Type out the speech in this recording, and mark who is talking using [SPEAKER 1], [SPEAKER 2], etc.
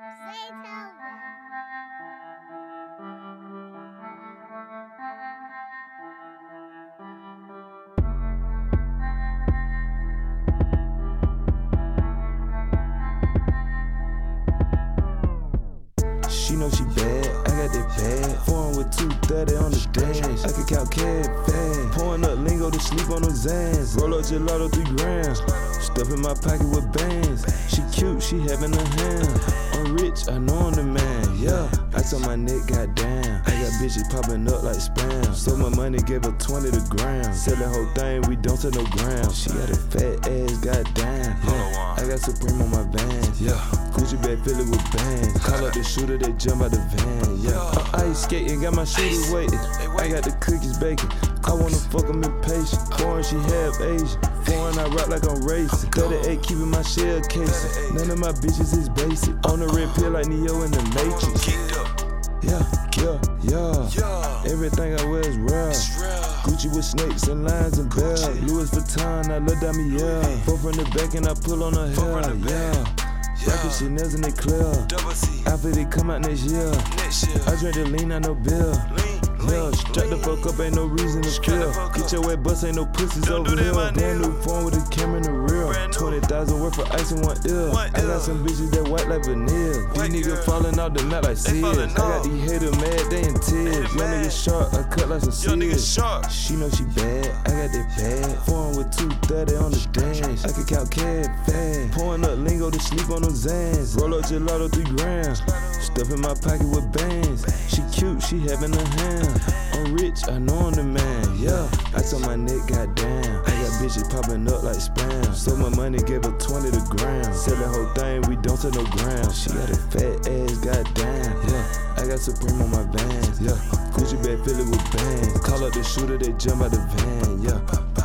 [SPEAKER 1] She know she bad, I got that bad. Foreign with 230 on the dash. I can count cash fast. Sleep on those Zans. Roll up gelato, three grams. Stuff in my pocket with bands. She cute, she having a hand. I'm rich, I know I'm the man, yeah. I on my neck, goddamn. I got bitches popping up like spam. So my money gave her 20 to gram. Sell that whole thing, we don't sell no gram. She got a fat ass, goddamn. Yeah. I got Supreme on my vans, yeah. Gucci bag fill it with bands. Call up the shooter, they jump out the van, yeah. I'm ice skating, got my shooters waiting. I got the cookies baking. I wanna fuck 'em impatient. Foreign, she half Asian. Foreign, I rock like I'm racing. 38 keeping my shell casing. None of my bitches is basic. On the red pill like Neo in the Matrix. Yeah, yeah, yeah. Everything I wear is rare. Gucci with snakes and lines and bells. Louis Vuitton, I love Damier. Four from the back and I pull on her hair. Yeah. Rockin' Chanel's and they clear. After they come out next year. I drink the lean, I no bill. Yeah, the fuck up, ain't no reason to kill. Get your wet bus, ain't no pussies over here. Brand new phone with a camera in the rear. 20,000 worth for ice in one ear. I got some bitches that white like vanilla. These niggas falling off the map like Sears. I got these haters Young nigga short, I cut like some sears. She know she bad, I got that bad. Foreign with 230 on the dash. I can count cash fast. Pouring up lingo to sleep on them Zans. Roll up gelato, three grams. Stuff in my pocket with bands. She cute, she having a hand. I'm rich, I know I'm the man, yeah. Ice on my neck, goddamn. I got bitches popping up like spam. So my money gave her 20 to gram. Sell that whole thing, we don't sell no gram. She got a fat ass, goddamn, yeah. I got Supreme on my vans, yeah. Bag fill it with bands. Call up the shooter, they jump out the van, yeah.